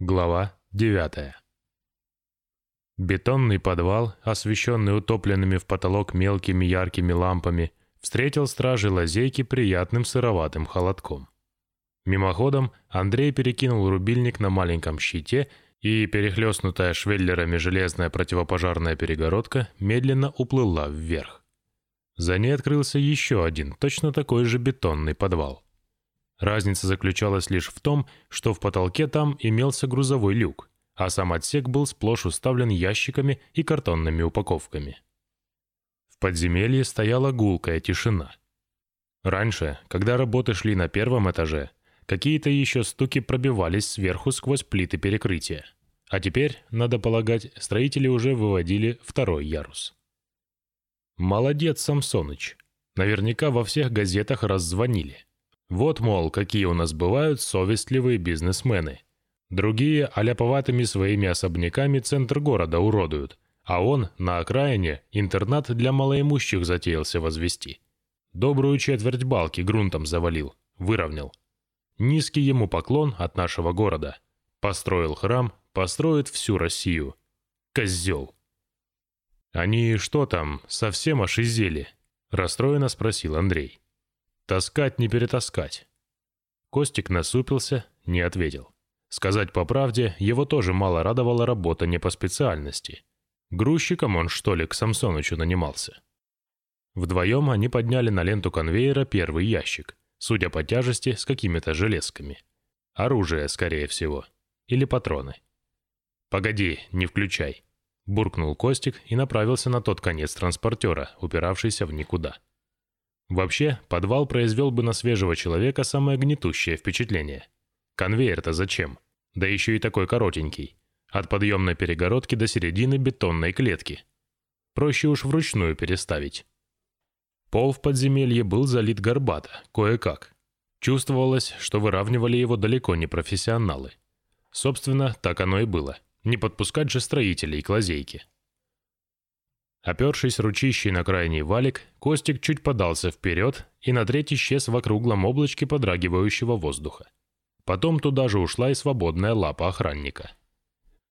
Глава 9. Бетонный подвал, освещенный утопленными в потолок мелкими яркими лампами, встретил стражи лазейки приятным сыроватым холодком. Мимоходом Андрей перекинул рубильник на маленьком щите, и перехлестнутая швеллерами железная противопожарная перегородка медленно уплыла вверх. За ней открылся еще один, точно такой же бетонный подвал. Разница заключалась лишь в том, что в потолке там имелся грузовой люк, а сам отсек был сплошь уставлен ящиками и картонными упаковками. В подземелье стояла гулкая тишина. Раньше, когда работы шли на первом этаже, какие-то еще стуки пробивались сверху сквозь плиты перекрытия. А теперь, надо полагать, строители уже выводили второй ярус. Молодец, Самсоныч. Наверняка во всех газетах раззвонили. Вот, мол, какие у нас бывают совестливые бизнесмены. Другие аляповатыми своими особняками центр города уродуют, а он на окраине интернат для малоимущих затеялся возвести. Добрую четверть балки грунтом завалил, выровнял. Низкий ему поклон от нашего города. Построил храм, построит всю Россию. Козел. «Они что там, совсем ошизели?» – расстроенно спросил Андрей. Таскать не перетаскать. Костик насупился, не ответил. Сказать по правде, его тоже мало радовала работа не по специальности. Грузчиком он, что ли, к Самсонычу нанимался. Вдвоем они подняли на ленту конвейера первый ящик, судя по тяжести, с какими-то железками. Оружие, скорее всего. Или патроны. «Погоди, не включай», — буркнул Костик и направился на тот конец транспортера, упиравшийся в никуда. Вообще, подвал произвел бы на свежего человека самое гнетущее впечатление. Конвейер-то зачем? Да еще и такой коротенький. От подъемной перегородки до середины бетонной клетки. Проще уж вручную переставить. Пол в подземелье был залит горбато, кое-как. Чувствовалось, что выравнивали его далеко не профессионалы. Собственно, так оно и было. Не подпускать же строителей к лазейке. Опершись ручищей на крайний валик, Костик чуть подался вперед и на треть исчез в округлом облачке подрагивающего воздуха. Потом туда же ушла и свободная лапа охранника.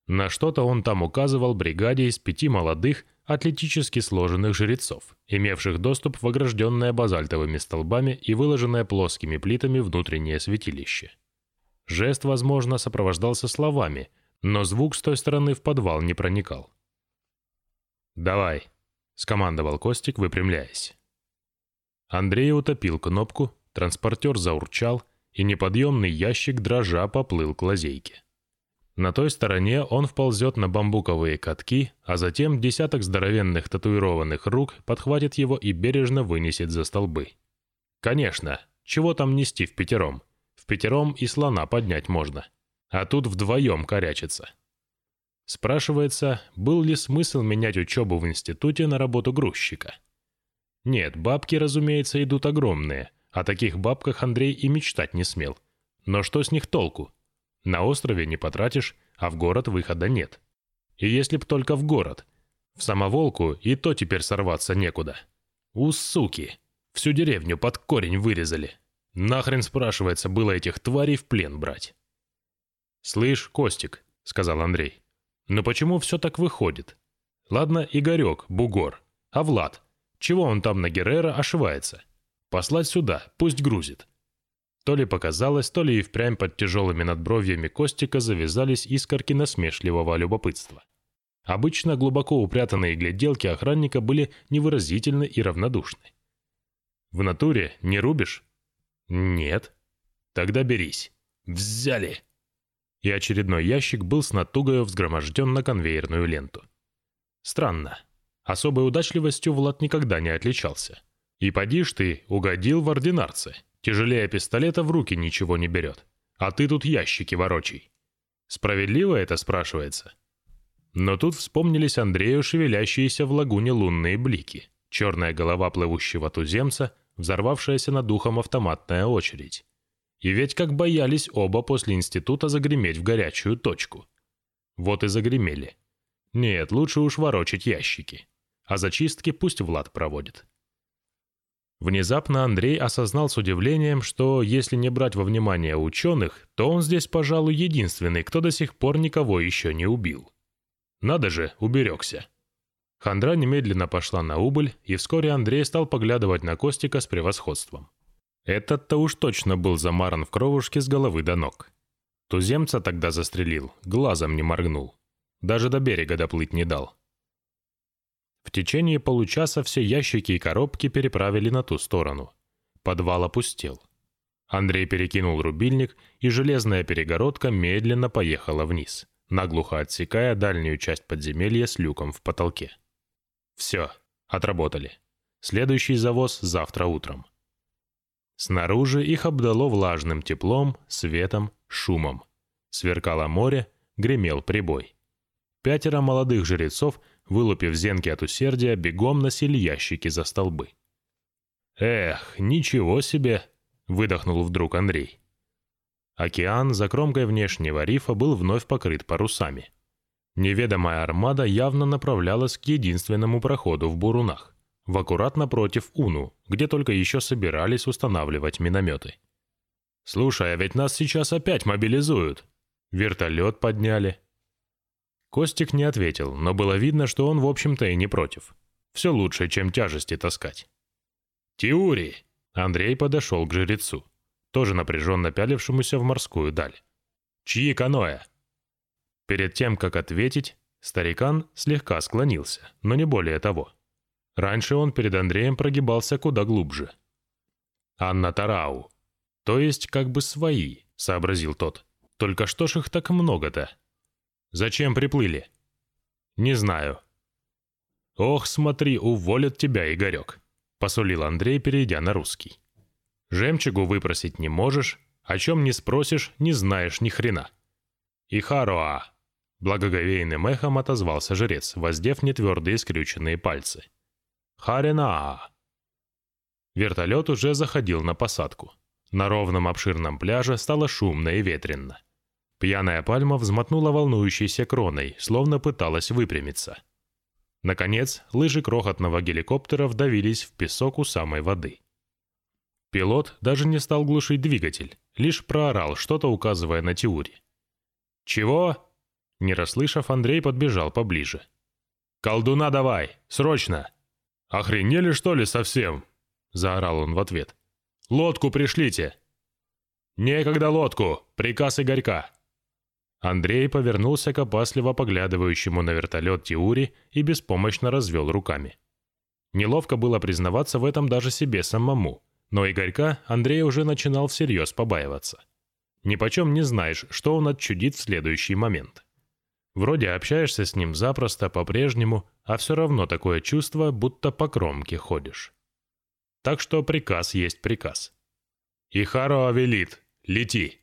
На что-то он там указывал бригаде из пяти молодых, атлетически сложенных жрецов, имевших доступ в огражденное базальтовыми столбами и выложенное плоскими плитами внутреннее святилище. Жест, возможно, сопровождался словами, но звук с той стороны в подвал не проникал. «Давай», — скомандовал Костик, выпрямляясь. Андрей утопил кнопку, транспортер заурчал, и неподъемный ящик дрожа поплыл к лазейке. На той стороне он вползет на бамбуковые катки, а затем десяток здоровенных татуированных рук подхватит его и бережно вынесет за столбы. Конечно, чего там нести в пятером? В пятером и слона поднять можно. А тут вдвоем корячится. Спрашивается, был ли смысл менять учебу в институте на работу грузчика? Нет, бабки, разумеется, идут огромные. О таких бабках Андрей и мечтать не смел. Но что с них толку? На острове не потратишь, а в город выхода нет. И если б только в город. В самоволку и то теперь сорваться некуда. У суки! Всю деревню под корень вырезали. Нахрен, спрашивается, было этих тварей в плен брать? «Слышь, Костик», — сказал Андрей, но почему все так выходит? Ладно, Игорек, бугор. А Влад? Чего он там на Геррера ошивается? Послать сюда, пусть грузит. То ли показалось, то ли и впрямь под тяжелыми надбровьями Костика завязались искорки насмешливого любопытства. Обычно глубоко упрятанные гляделки охранника были невыразительны и равнодушны. «В натуре не рубишь?» «Нет». «Тогда берись». «Взяли!» И очередной ящик был с натугою взгроможден на конвейерную ленту. Странно. Особой удачливостью Влад никогда не отличался. И поди ж ты, угодил в ординарце. Тяжелее пистолета в руки ничего не берет. А ты тут ящики ворочай. Справедливо это спрашивается? Но тут вспомнились Андрею шевелящиеся в лагуне лунные блики, черная голова плывущего туземца, взорвавшаяся над ухом автоматная очередь. И ведь как боялись оба после института загреметь в горячую точку. Вот и загремели. Нет, лучше уж ворочать ящики. А зачистки пусть Влад проводит. Внезапно Андрей осознал с удивлением, что если не брать во внимание ученых, то он здесь, пожалуй, единственный, кто до сих пор никого еще не убил. Надо же, уберегся. Хандра немедленно пошла на убыль, и вскоре Андрей стал поглядывать на Костика с превосходством. Этот-то уж точно был замаран в кровушке с головы до ног. Туземца тогда застрелил, глазом не моргнул. Даже до берега доплыть не дал. В течение получаса все ящики и коробки переправили на ту сторону. Подвал опустел. Андрей перекинул рубильник, и железная перегородка медленно поехала вниз, наглухо отсекая дальнюю часть подземелья с люком в потолке. Все, отработали. Следующий завоз завтра утром. Снаружи их обдало влажным теплом, светом, шумом. Сверкало море, гремел прибой. Пятеро молодых жрецов, вылупив зенки от усердия, бегом носили ящики за столбы. «Эх, ничего себе!» — выдохнул вдруг Андрей. Океан за кромкой внешнего рифа был вновь покрыт парусами. Неведомая армада явно направлялась к единственному проходу в Бурунах, в аккуратно против Уну, где только еще собирались устанавливать минометы. «Слушай, а ведь нас сейчас опять мобилизуют!» Вертолет подняли. Костик не ответил, но было видно, что он, в общем-то, и не против. Все лучше, чем тяжести таскать. «Теури!» Андрей подошел к жрецу, тоже напряженно пялившемуся в морскую даль. «Чьи каноэ?» Перед тем, как ответить, старикан слегка склонился, но не более того. Раньше он перед Андреем прогибался куда глубже. «Анна Тарау. То есть как бы свои», — сообразил тот. «Только что ж их так много-то?» «Зачем приплыли?» «Не знаю». «Ох, смотри, уволят тебя, Игорек», — посулил Андрей, перейдя на русский. «Жемчугу выпросить не можешь, о чем не спросишь, не знаешь ни хрена». «Ихароа», Благоговейным эхом отозвался жрец, воздев нетвердые скрюченные пальцы. «Харинаа!» Вертолет уже заходил на посадку. На ровном обширном пляже стало шумно и ветрено. Пьяная пальма взмотнула волнующейся кроной, словно пыталась выпрямиться. Наконец, лыжи крохотного геликоптера вдавились в песок у самой воды. Пилот даже не стал глушить двигатель, лишь проорал, что-то указывая на Тиури. «Чего?» Не расслышав, Андрей подбежал поближе. «Колдуна давай! Срочно!» «Охренели, что ли, совсем?» — заорал он в ответ. «Лодку пришлите!» «Некогда лодку! Приказ Игорька!» Андрей повернулся к опасливо поглядывающему на вертолет Тиури и беспомощно развел руками. Неловко было признаваться в этом даже себе самому, но Игорька Андрей уже начинал всерьез побаиваться. Нипочем не знаешь, что он отчудит в следующий момент. Вроде общаешься с ним запросто, по-прежнему, а все равно такое чувство, будто по кромке ходишь. Так что приказ есть приказ. «Ихаро велит, лети!»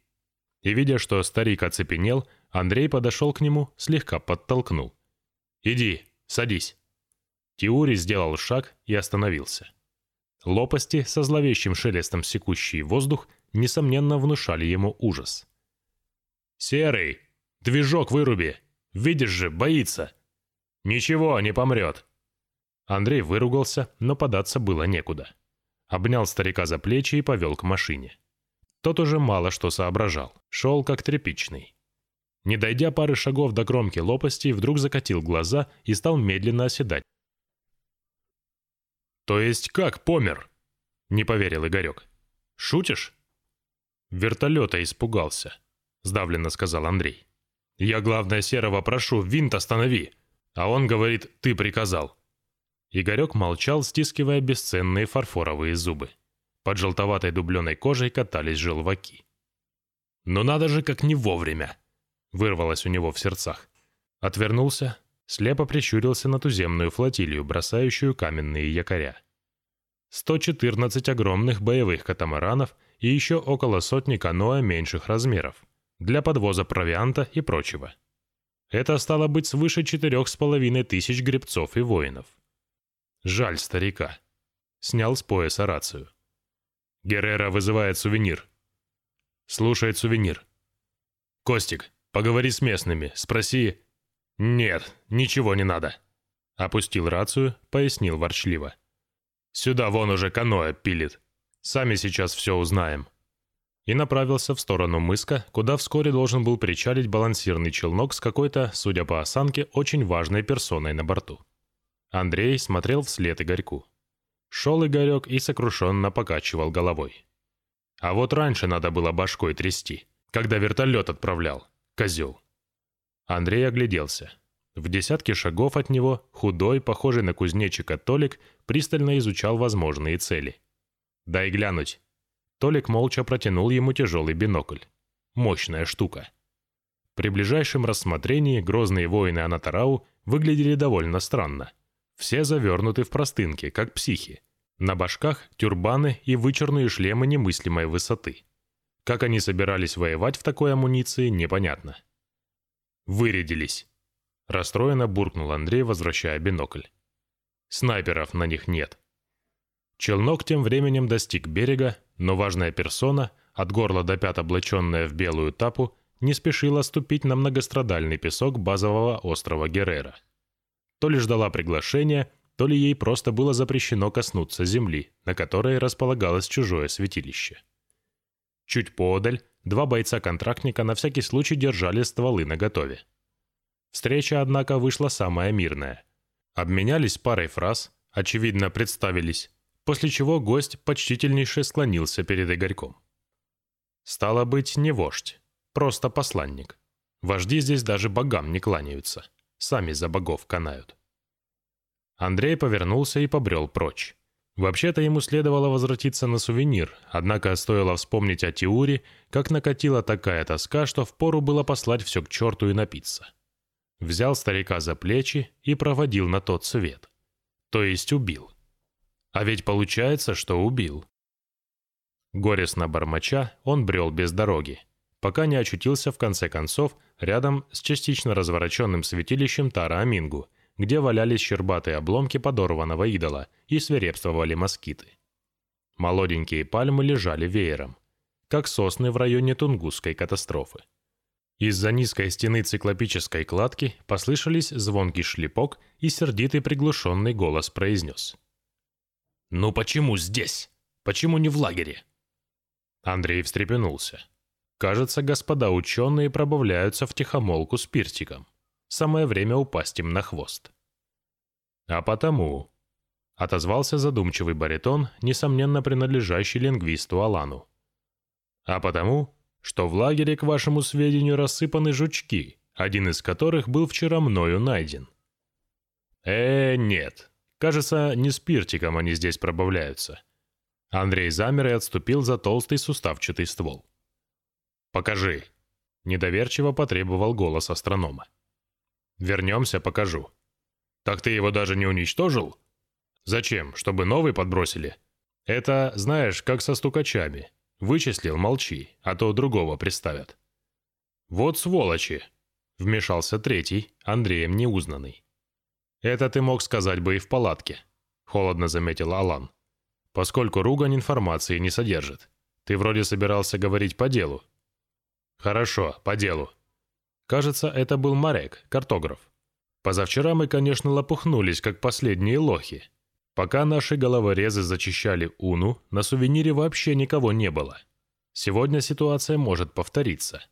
И видя, что старик оцепенел, Андрей подошел к нему, слегка подтолкнул. «Иди, садись». Тиури сделал шаг и остановился. Лопасти, со зловещим шелестом секущий воздух, несомненно внушали ему ужас. «Серый, движок выруби!» Видишь же, боится. Ничего, не помрет. Андрей выругался, но податься было некуда. Обнял старика за плечи и повел к машине. Тот уже мало что соображал, шел как тряпичный. Не дойдя пары шагов до кромки лопасти, вдруг закатил глаза и стал медленно оседать. «То есть как помер?» — не поверил Игорек. «Шутишь?» «Вертолета испугался», — сдавленно сказал Андрей. Я, главное, Серого прошу, винт останови. А он говорит, ты приказал. Игорек молчал, стискивая бесценные фарфоровые зубы. Под желтоватой дубленой кожей катались желваки. «Но надо же, как не вовремя!» Вырвалось у него в сердцах. Отвернулся, слепо прищурился на туземную флотилию, бросающую каменные якоря. 114 огромных боевых катамаранов и еще около сотни каноэ меньших размеров для подвоза провианта и прочего. Это стало быть свыше четырех с половиной тысяч гребцов и воинов. Жаль старика. Снял с пояса рацию. Геррера вызывает сувенир. Слушает сувенир. «Костик, поговори с местными, спроси...» «Нет, ничего не надо». Опустил рацию, пояснил ворчливо. Сюда вон уже каноэ пилит. Сами сейчас все узнаем». И направился в сторону мыска, куда вскоре должен был причалить балансирный челнок с какой-то, судя по осанке, очень важной персоной на борту. Андрей смотрел вслед Игорьку. Шел Игорек и сокрушенно покачивал головой. А вот раньше надо было башкой трясти, когда вертолет отправлял. Козел. Андрей огляделся. В десятке шагов от него худой, похожий на кузнечика Толик, пристально изучал возможные цели. «Дай глянуть». Толик молча протянул ему тяжелый бинокль. Мощная штука. При ближайшем рассмотрении грозные воины Анатарау выглядели довольно странно. Все завернуты в простынки, как психи. На башках тюрбаны и вычурные шлемы немыслимой высоты. Как они собирались воевать в такой амуниции, непонятно. «Вырядились!» Расстроенно буркнул Андрей, возвращая бинокль. Снайперов на них нет. Челнок тем временем достиг берега, но важная персона, от горла до пят облаченная в белую тапу, не спешила ступить на многострадальный песок базового острова Геррера. То ли ждала приглашения, то ли ей просто было запрещено коснуться земли, на которой располагалось чужое святилище. Чуть подаль два бойца-контрактника на всякий случай держали стволы наготове. Встреча, однако, вышла самая мирная. Обменялись парой фраз, очевидно, представились, после чего гость почтительнейше склонился перед Игорьком. Стало быть, не вождь, просто посланник. Вожди здесь даже богам не кланяются, сами за богов канают. Андрей повернулся и побрел прочь. Вообще-то ему следовало возвратиться на сувенир, однако стоило вспомнить о Тиуре, как накатила такая тоска, что впору было послать все к черту и напиться взял старика за плечи и проводил на тот свет. То есть убил. А ведь получается, что убил. Горестно бормоча, он брел без дороги, пока не очутился в конце концов рядом с частично развороченным святилищем Тара-Амингу, где валялись щербатые обломки подорванного идола и свирепствовали москиты. Молоденькие пальмы лежали веером, как сосны в районе Тунгусской катастрофы. Из-за низкой стены циклопической кладки послышались звонкий шлепок и сердитый приглушенный голос произнес. «Ну почему здесь? Почему не в лагере?» Андрей встрепенулся. Кажется, господа ученые пробавляются в тихомолку с пиртиком. Самое время упасть им на хвост. «А потому...» — отозвался задумчивый баритон, несомненно принадлежащий лингвисту Алану. «А потому что в лагере, к вашему сведению, рассыпаны жучки, один из которых был вчера мною найден. Э, нет. Кажется, не спиртиком они здесь пробавляются. Андрей замер и отступил за толстый суставчатый ствол. «Покажи», — недоверчиво потребовал голос астронома. «Вернемся, покажу». «Так ты его даже не уничтожил?» «Зачем? Чтобы новый подбросили?» «Это, знаешь, как со стукачами. Вычислил, молчи, а то другого представят. «Вот сволочи!» — вмешался третий, Андреем неузнанный. «Это ты мог сказать бы и в палатке», — холодно заметил Алан. «Поскольку ругань информации не содержит. Ты вроде собирался говорить по делу». «Хорошо, по делу». Кажется, это был Марек, картограф. Позавчера мы, конечно, лопухнулись, как последние лохи, Пока наши головорезы зачищали Уну, на сувенире вообще никого не было. Сегодня ситуация может повториться.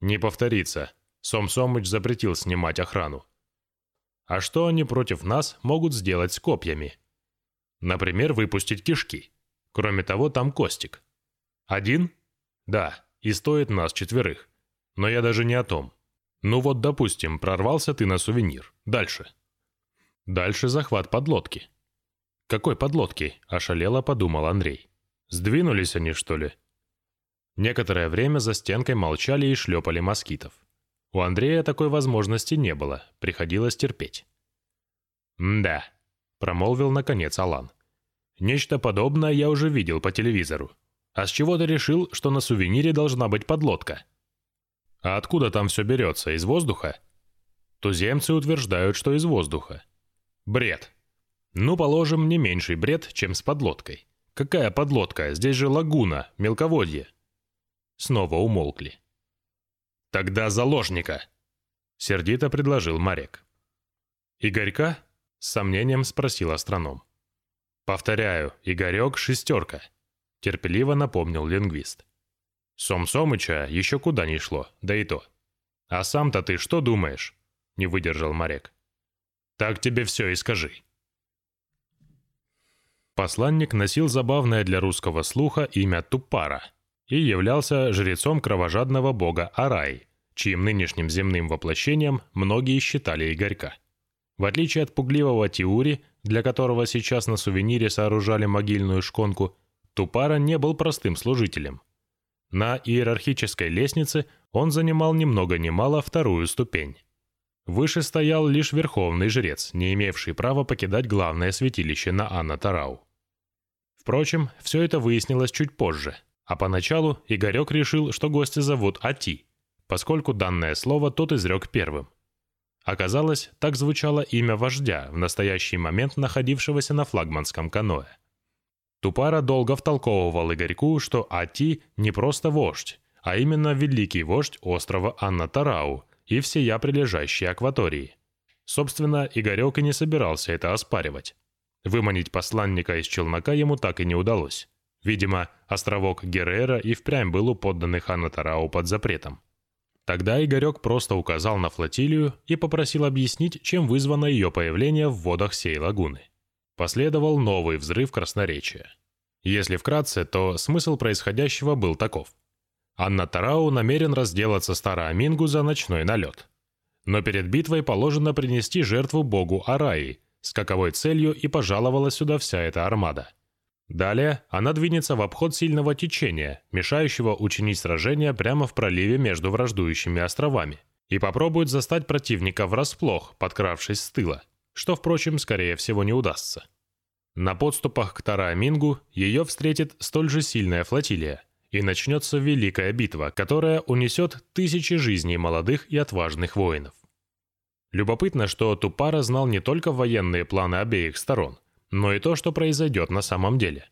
Не повторится. Сом Сомыч запретил снимать охрану. А что они против нас могут сделать с копьями? Например, выпустить кишки. Кроме того, там Костик. Один? Да, и стоит нас четверых. Но я даже не о том. Ну вот, допустим, прорвался ты на сувенир. Дальше. Дальше захват подлодки. «Какой подлодки?» – ошалело подумал Андрей. «Сдвинулись они, что ли?» Некоторое время за стенкой молчали и шлепали москитов. У Андрея такой возможности не было, приходилось терпеть. «Да», – промолвил наконец Алан. «Нечто подобное я уже видел по телевизору. А с чего ты решил, что на сувенире должна быть подлодка?» «А откуда там все берется? Из воздуха?» Туземцы утверждают, что из воздуха. Бред. Ну, положим, не меньший бред, чем с подлодкой. Какая подлодка? Здесь же лагуна, мелководье. Снова умолкли. Тогда заложника, сердито предложил Марек. Игорька? С сомнением спросил астроном. «Повторяю, Игорек — шестерка», — терпеливо напомнил лингвист. «Сом Сомыча еще куда не шло, да и то». «А сам-то ты что думаешь?» — не выдержал моряк. «Так тебе все и скажи». Посланник носил забавное для русского слуха имя Тупара и являлся жрецом кровожадного бога Арай, чьим нынешним земным воплощением многие считали Игорька. В отличие от пугливого Тиури, для которого сейчас на сувенире сооружали могильную шконку, Тупара не был простым служителем. На иерархической лестнице он занимал ни много ни мало вторую ступень. Выше стоял лишь верховный жрец, не имевший права покидать главное святилище на Анна-Тарау. Впрочем, все это выяснилось чуть позже, а поначалу Игорек решил, что гостя зовут Ати, поскольку данное слово тот изрек первым. Оказалось, так звучало имя вождя, в настоящий момент находившегося на флагманском каноэ. Тупара долго втолковывал Игорьку, что Ати не просто вождь, а именно великий вождь острова Анна-Тарау и всея прилежащей акватории. Собственно, Игорек и не собирался это оспаривать. Выманить посланника из челнока ему так и не удалось. Видимо, островок Геррера и впрямь был у подданных Анна-Тарау под запретом. Тогда Игорек просто указал на флотилию и попросил объяснить, чем вызвано ее появление в водах сей лагуны. Последовал новый взрыв красноречия. Если вкратце, то смысл происходящего был таков. Анна Тарау намерен разделаться Староамингу за ночной налет. Но перед битвой положено принести жертву богу Араи, с каковой целью и пожаловала сюда вся эта армада. Далее она двинется в обход сильного течения, мешающего учинить сражение прямо в проливе между враждующими островами, и попробует застать противника врасплох, подкравшись с тыла, что, впрочем, скорее всего не удастся. На подступах к Тараамингу ее встретит столь же сильная флотилия, и начнется великая битва, которая унесет тысячи жизней молодых и отважных воинов. Любопытно, что Тупара знал не только военные планы обеих сторон, но и то, что произойдет на самом деле.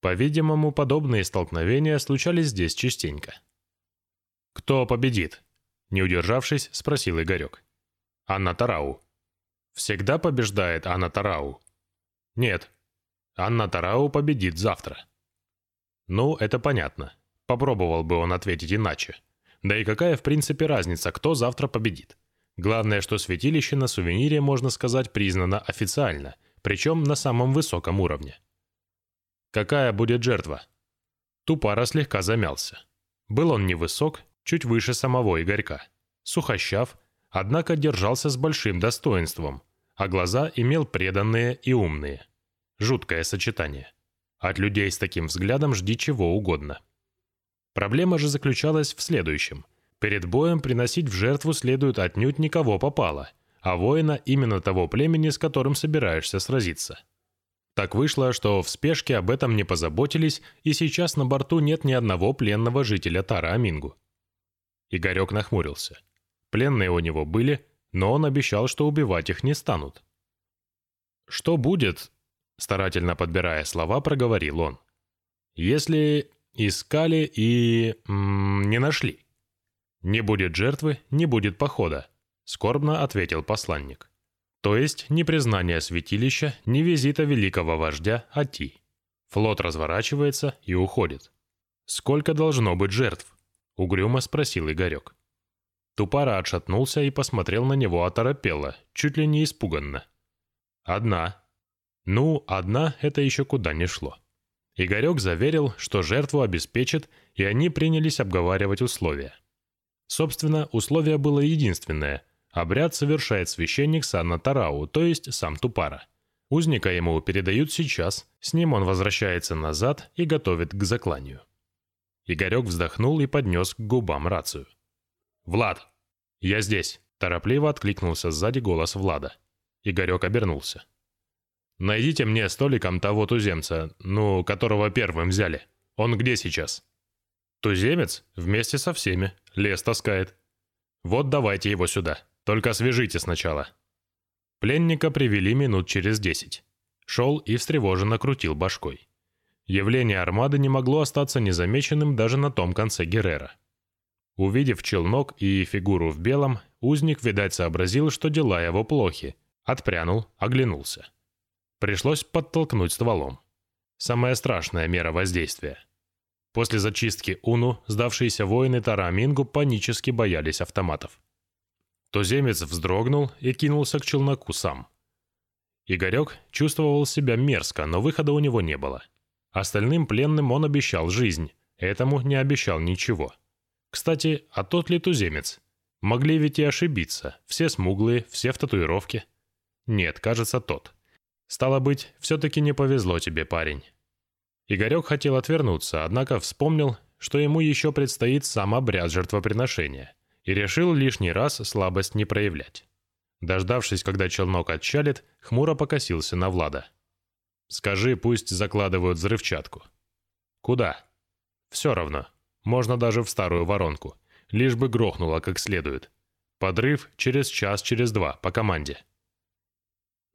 По-видимому, подобные столкновения случались здесь частенько. «Кто победит?» – не удержавшись, спросил Игорек. «Анна Тарау». «Всегда побеждает Анна Тарау?» «Нет. Анна Тарау победит завтра». «Ну, это понятно. Попробовал бы он ответить иначе. Да и какая, в принципе, разница, кто завтра победит? Главное, что святилище на сувенире, можно сказать, признано официально, причем на самом высоком уровне. Какая будет жертва? Тупара слегка замялся. Был он невысок, чуть выше самого Игорька. Сухощав, однако держался с большим достоинством, а глаза имел преданные и умные. Жуткое сочетание. От людей с таким взглядом жди чего угодно. Проблема же заключалась в следующем. Перед боем приносить в жертву следует отнюдь никого попало – а воина именно того племени, с которым собираешься сразиться. Так вышло, что в спешке об этом не позаботились, и сейчас на борту нет ни одного пленного жителя Тара-Амингу. Игорек нахмурился. Пленные у него были, но он обещал, что убивать их не станут. «Что будет?» – старательно подбирая слова, проговорил он. «Если искали и... М -м, не нашли. Не будет жертвы, не будет похода. — скорбно ответил посланник. То есть ни признания святилища, ни визита великого вождя Ати. Флот разворачивается и уходит. «Сколько должно быть жертв?» — угрюмо спросил Игорек. Тупара отшатнулся и посмотрел на него оторопело, чуть ли не испуганно. «Одна». Ну, одна — это еще куда не шло. Игорек заверил, что жертву обеспечит, и они принялись обговаривать условия. Собственно, условие было единственное — Обряд совершает священник Санна Тарау, то есть сам Тупара. Узника ему передают сейчас, с ним он возвращается назад и готовит к закланию. Игорек вздохнул и поднес к губам рацию. «Влад!» «Я здесь!» – торопливо откликнулся сзади голос Влада. Игорек обернулся. «Найдите мне столиком того туземца, ну, которого первым взяли. Он где сейчас?» «Туземец? Вместе со всеми. Лес таскает. Вот давайте его сюда». Только свяжите сначала». Пленника привели минут через десять. Шел и встревоженно крутил башкой. Явление армады не могло остаться незамеченным даже на том конце Геррера. Увидев челнок и фигуру в белом, узник, видать, сообразил, что дела его плохи. Отпрянул, оглянулся. Пришлось подтолкнуть стволом. самая страшная мера воздействия. После зачистки Уну сдавшиеся воины Тарамингу панически боялись автоматов. Туземец вздрогнул и кинулся к челноку сам. Игорек чувствовал себя мерзко, но выхода у него не было. Остальным пленным он обещал жизнь, этому не обещал ничего. Кстати, а тот ли туземец? Могли ведь и ошибиться, все смуглые, все в татуировке. Нет, кажется, тот. Стало быть, все-таки не повезло тебе, парень. Игорек хотел отвернуться, однако вспомнил, что ему еще предстоит сам обряд жертвоприношения, и решил лишний раз слабость не проявлять. Дождавшись, когда челнок отчалит, хмуро покосился на Влада. «Скажи, пусть закладывают взрывчатку». «Куда?» «Все равно. Можно даже в старую воронку. Лишь бы грохнуло как следует. Подрыв через час, через два, по команде».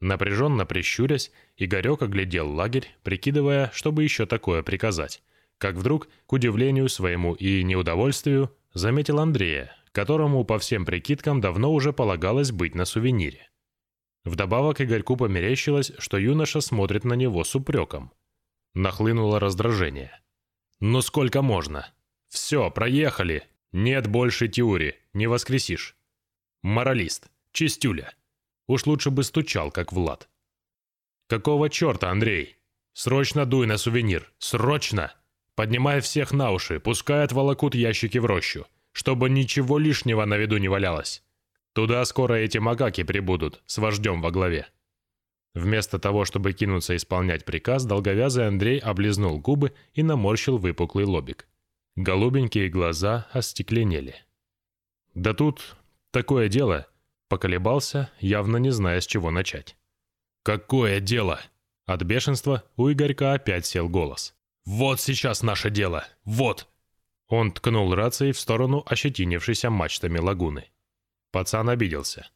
Напряженно прищурясь, Игорек оглядел лагерь, прикидывая, чтобы еще такое приказать. Как вдруг, к удивлению своему и неудовольствию, заметил Андрея, которому по всем прикидкам давно уже полагалось быть на сувенире. Вдобавок Игорьку померещилось, что юноша смотрит на него с упреком. Нахлынуло раздражение. «Ну сколько можно? Все, проехали. Нет больше теории, не воскресишь. Моралист, чистюля». Уж лучше бы стучал, как Влад. «Какого черта, Андрей? Срочно дуй на сувенир! Срочно! Поднимай всех на уши, пускай отволокут ящики в рощу, чтобы ничего лишнего на виду не валялось. Туда скоро эти макаки прибудут, с вождем во главе». Вместо того, чтобы кинуться исполнять приказ, долговязый Андрей облизнул губы и наморщил выпуклый лобик. Голубенькие глаза остекленели. «Да тут такое дело. Поколебался, явно не зная, с чего начать. «Какое дело?» От бешенства у Игорька опять сел голос. «Вот сейчас наше дело! Вот!» Он ткнул рацией в сторону ощетинившейся мачтами лагуны. Пацан обиделся.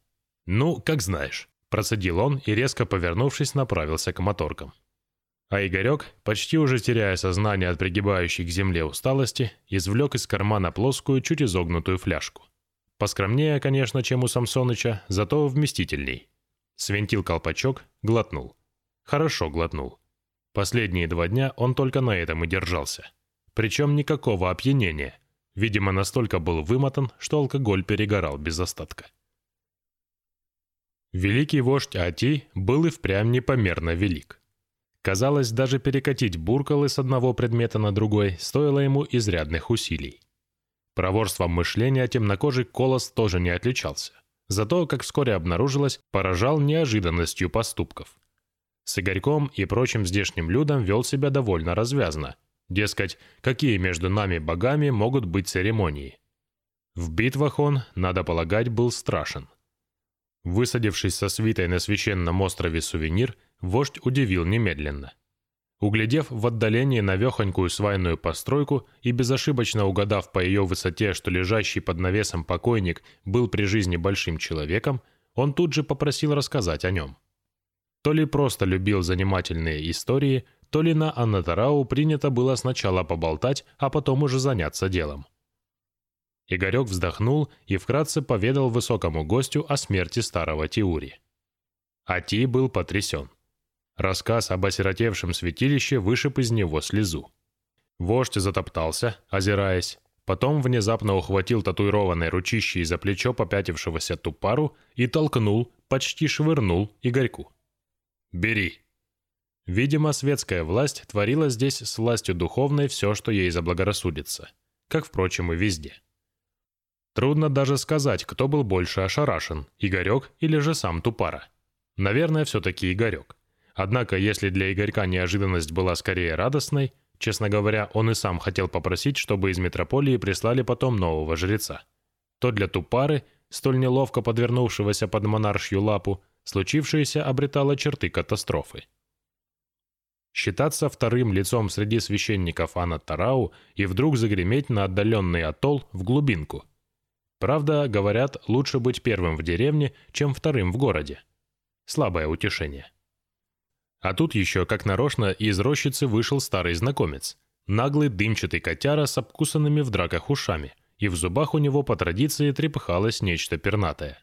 «Ну, как знаешь», – процедил он и, резко повернувшись, направился к моторкам. А Игорек, почти уже теряя сознание от пригибающей к земле усталости, извлек из кармана плоскую, чуть изогнутую фляжку. Поскромнее, конечно, чем у Самсоныча, зато вместительней. Свинтил колпачок, глотнул. Хорошо глотнул. Последние два дня он только на этом и держался. Причем никакого опьянения. Видимо, настолько был вымотан, что алкоголь перегорал без остатка. Великий вождь Ати был и впрямь непомерно велик. Казалось, даже перекатить буркалы с одного предмета на другой стоило ему изрядных усилий. Проворством мышления темнокожий колос тоже не отличался. Зато, как вскоре обнаружилось, поражал неожиданностью поступков. С Игорьком и прочим здешним людом вел себя довольно развязно. Дескать, какие между нами богами могут быть церемонии? В битвах он, надо полагать, был страшен. Высадившись со свитой на священном острове Сувенир, вождь удивил немедленно – Углядев в отдалении навехонькую свайную постройку и безошибочно угадав по ее высоте, что лежащий под навесом покойник был при жизни большим человеком, он тут же попросил рассказать о нем. То ли просто любил занимательные истории, то ли на Анатарау принято было сначала поболтать, а потом уже заняться делом. Игорек вздохнул и вкратце поведал высокому гостю о смерти старого Тиури. Ати был потрясен. Рассказ об осиротевшем святилище вышиб из него слезу. Вождь затоптался, озираясь, потом внезапно ухватил татуированной ручищей за плечо попятившегося тупару и толкнул, почти швырнул Игорьку. «Бери!» Видимо, светская власть творила здесь с властью духовной все, что ей заблагорассудится, как, впрочем, и везде. Трудно даже сказать, кто был больше ошарашен, Игорек или же сам Тупара. Наверное, все-таки Игорек. Однако, если для Игорька неожиданность была скорее радостной, честно говоря, он и сам хотел попросить, чтобы из метрополии прислали потом нового жреца, то для Тупары, столь неловко подвернувшегося под монаршью лапу, случившееся обретало черты катастрофы. Считаться вторым лицом среди священников Анна Тарау и вдруг загреметь на отдаленный атолл в глубинку. Правда, говорят, лучше быть первым в деревне, чем вторым в городе. Слабое утешение. А тут еще, как нарочно, из рощицы вышел старый знакомец. Наглый дымчатый котяра с обкусанными в драках ушами, и в зубах у него по традиции трепыхалось нечто пернатое.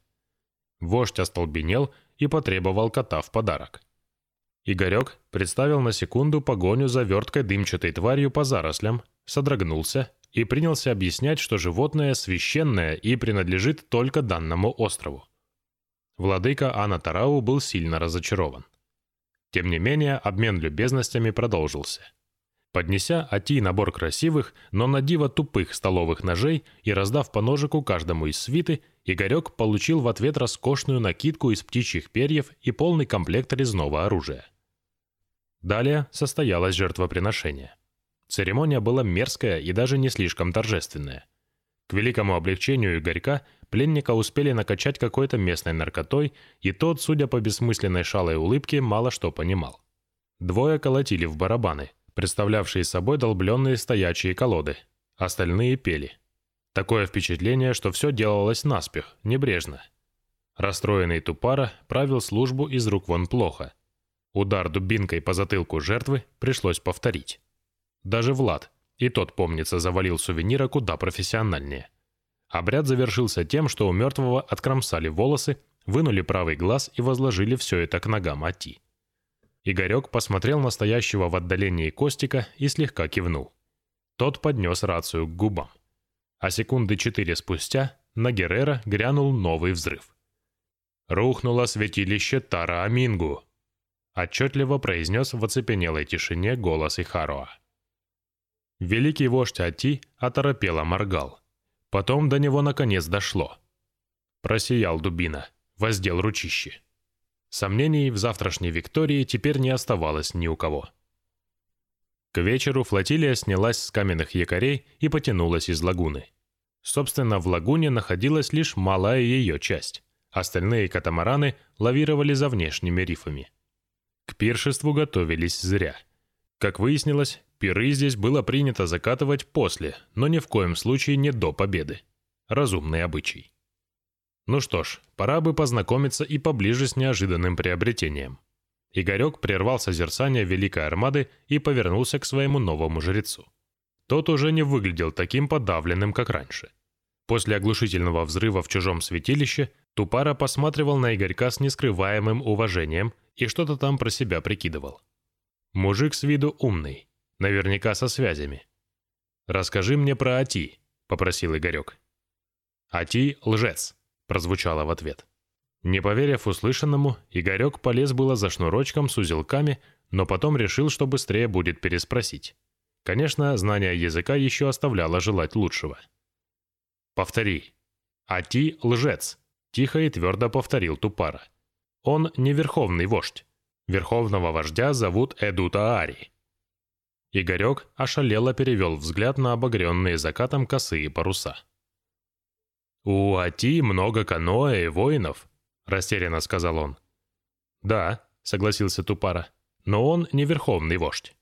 Вождь остолбенел и потребовал кота в подарок. Игорек представил на секунду погоню за верткой дымчатой тварью по зарослям, содрогнулся и принялся объяснять, что животное священное и принадлежит только данному острову. Владыка Анатарау был сильно разочарован. Тем не менее, обмен любезностями продолжился. Поднеся Ати набор красивых, но на диво тупых столовых ножей и раздав по ножику каждому из свиты, Игорек получил в ответ роскошную накидку из птичьих перьев и полный комплект резного оружия. Далее состоялось жертвоприношение. Церемония была мерзкая и даже не слишком торжественная. К великому облегчению Игорька пленника успели накачать какой-то местной наркотой, и тот, судя по бессмысленной шалой улыбке, мало что понимал. Двое колотили в барабаны, представлявшие собой долбленные стоячие колоды. Остальные пели. Такое впечатление, что все делалось наспех, небрежно. Расстроенный Тупара правил службу из рук вон плохо. Удар дубинкой по затылку жертвы пришлось повторить. Даже Влад, и тот, помнится, завалил сувенира куда профессиональнее. Обряд завершился тем, что у мертвого откромсали волосы, вынули правый глаз и возложили все это к ногам Ати. Игорек посмотрел на стоящего в отдалении Костика и слегка кивнул. Тот поднес рацию к губам. А секунды четыре спустя на Геррера грянул новый взрыв. «Рухнуло святилище Тара-Амингу», — отчетливо произнес в оцепенелой тишине голос Ихароа. Великий вождь Ати оторопело моргал. Потом до него наконец дошло. Просиял дубина, воздел ручище. Сомнений в завтрашней Виктории теперь не оставалось ни у кого. К вечеру флотилия снялась с каменных якорей и потянулась из лагуны. Собственно, в лагуне находилась лишь малая ее часть. Остальные катамараны лавировали за внешними рифами. К пиршеству готовились зря. Как выяснилось, Пиры здесь было принято закатывать после, но ни в коем случае не до победы. Разумный обычай. Ну что ж, пора бы познакомиться и поближе с неожиданным приобретением. Игорек прервал созерцание Великой Армады и повернулся к своему новому жрецу. Тот уже не выглядел таким подавленным, как раньше. После оглушительного взрыва в чужом святилище Тупара посматривал на Игорька с нескрываемым уважением и что-то там про себя прикидывал. Мужик с виду умный, Наверняка со связями. «Расскажи мне про Ати», — попросил Игорек. «Ати — лжец», — прозвучало в ответ. Не поверив услышанному, Игорек полез было за шнурочком с узелками, но потом решил, что быстрее будет переспросить. Конечно, знание языка еще оставляло желать лучшего. «Повтори. Ати — лжец», — тихо и твердо повторил Тупара. «Он не верховный вождь. Верховного вождя зовут Эдута Ари. Игорек ошалело перевел взгляд на обогренные закатом косые паруса. «У Ати много каноэ и воинов», — растерянно сказал он. «Да», — согласился Тупара, — «но он не верховный вождь».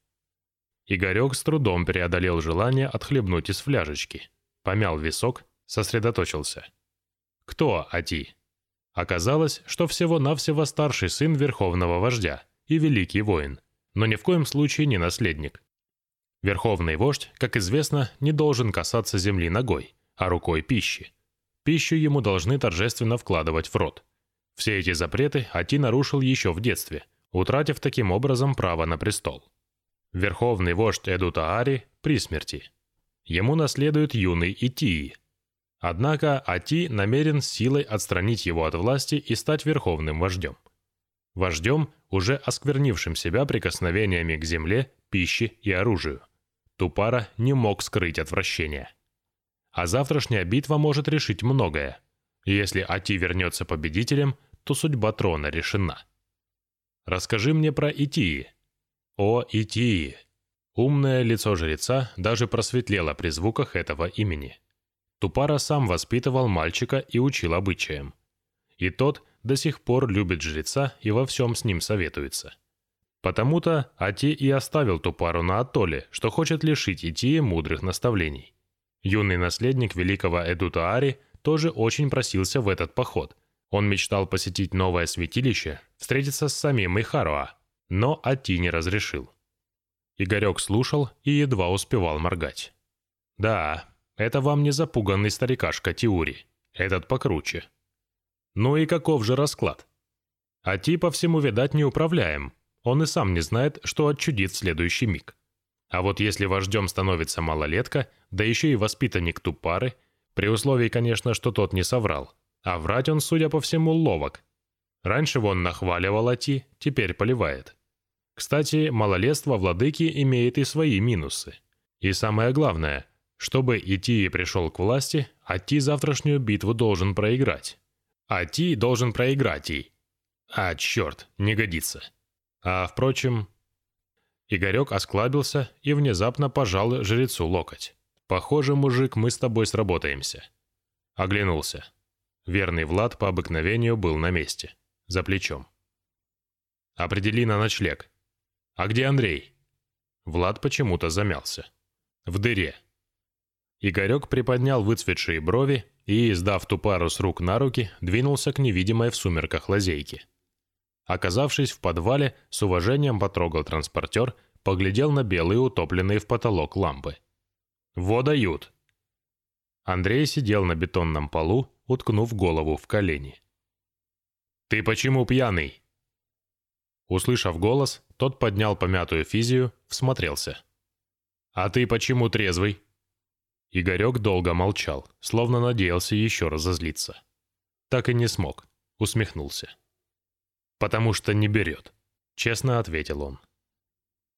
Игорек с трудом преодолел желание отхлебнуть из фляжечки, помял висок, сосредоточился. «Кто Ати?» Оказалось, что всего-навсего старший сын верховного вождя и великий воин, но ни в коем случае не наследник. Верховный вождь, как известно, не должен касаться земли ногой, а рукой пищи. Пищу ему должны торжественно вкладывать в рот. Все эти запреты Ати нарушил еще в детстве, утратив таким образом право на престол. Верховный вождь Эдутаари при смерти. Ему наследует юный Итии. Однако Ати намерен силой отстранить его от власти и стать верховным вождем. Вождем, уже осквернившим себя прикосновениями к земле, пище и оружию. Тупара не мог скрыть отвращение. А завтрашняя битва может решить многое. Если Ати вернется победителем, то судьба трона решена. Расскажи мне про Итии. О, Итии! Умное лицо жреца даже просветлело при звуках этого имени. Тупара сам воспитывал мальчика и учил обычаям. И тот до сих пор любит жреца и во всем с ним советуется. Потому-то Ати и оставил ту пару на Атоле, что хочет лишить Итии мудрых наставлений. Юный наследник великого Эдутаари тоже очень просился в этот поход. Он мечтал посетить новое святилище, встретиться с самим Ихаруа, но Ати не разрешил. Игорек слушал и едва успевал моргать. «Да, это вам не запуганный старикашка Тиури. Этот покруче». «Ну и каков же расклад?» Ати по всему, видать, не управляем, он и сам не знает, что отчудит следующий миг. А вот если вождем становится малолетка, да еще и воспитанник тупары, при условии, конечно, что тот не соврал, а врать он, судя по всему, ловок. Раньше вон нахваливал Ати, теперь поливает. Кстати, малолетство владыки имеет и свои минусы. И самое главное, чтобы Ити пришел к власти, Ати завтрашнюю битву должен проиграть. Ати должен проиграть ей. А, черт, не годится. А, впрочем, Игорек осклабился и внезапно пожал жрецу локоть. «Похоже, мужик, мы с тобой сработаемся». Оглянулся. Верный Влад по обыкновению был на месте, за плечом. «Определи на ночлег. А где Андрей?» Влад почему-то замялся. «В дыре». Игорек приподнял выцветшие брови и, издав ту пару с рук на руки, двинулся к невидимой в сумерках лазейке. Оказавшись в подвале, с уважением потрогал транспортер, поглядел на белые утопленные в потолок лампы. «Во дают!» Андрей сидел на бетонном полу, уткнув голову в колени. «Ты почему пьяный?» Услышав голос, тот поднял помятую физию, всмотрелся. «А ты почему трезвый?» Игорек долго молчал, словно надеялся еще разозлиться. Так и не смог, усмехнулся. «Потому что не берет», — честно ответил он.